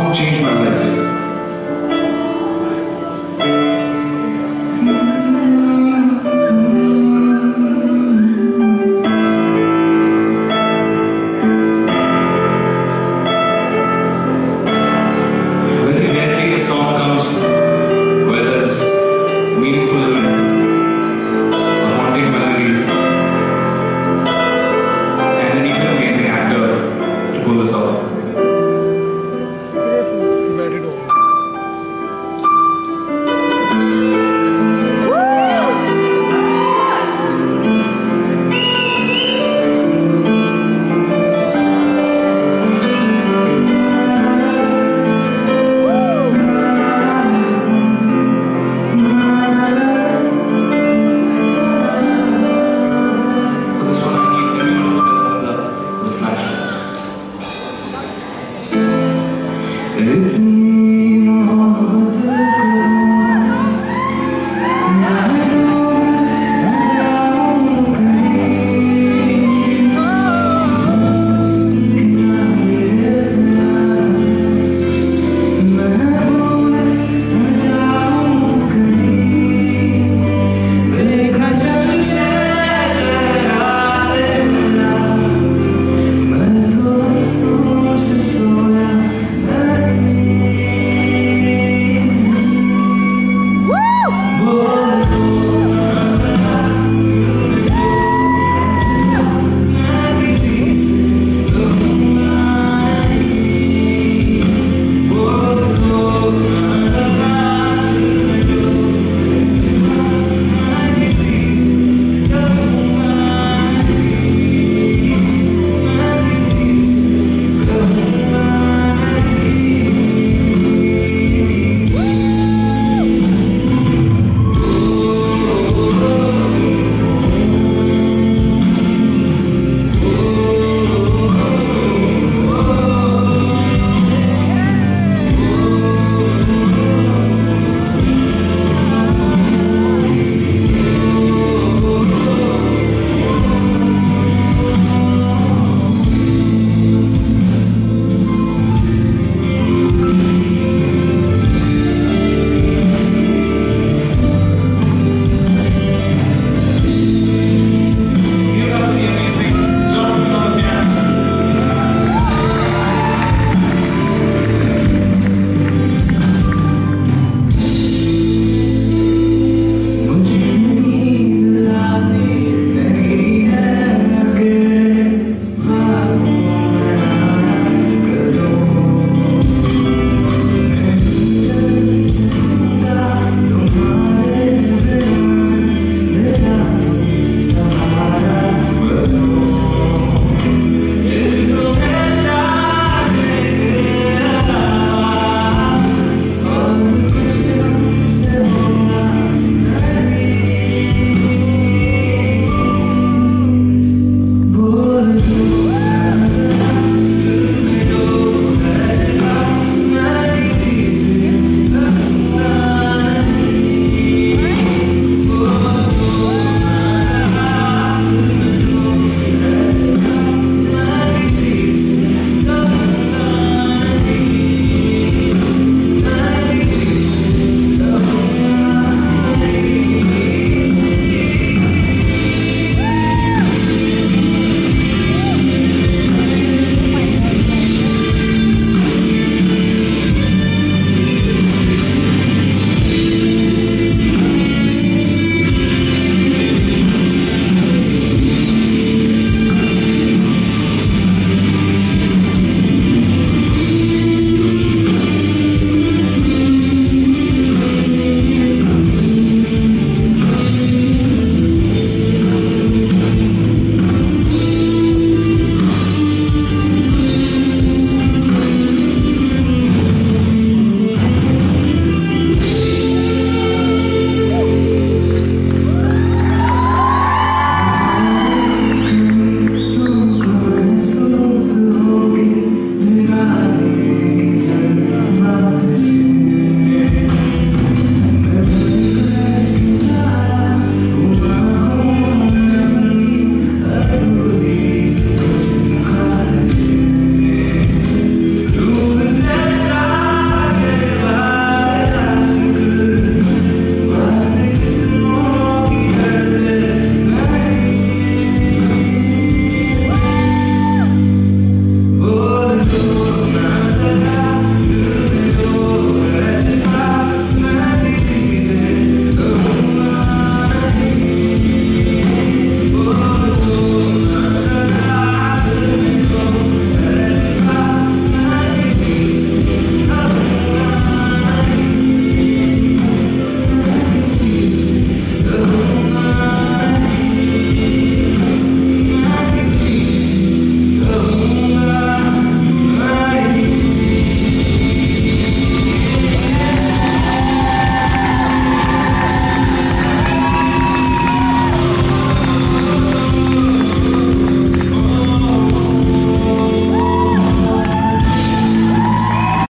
song changed my life. It's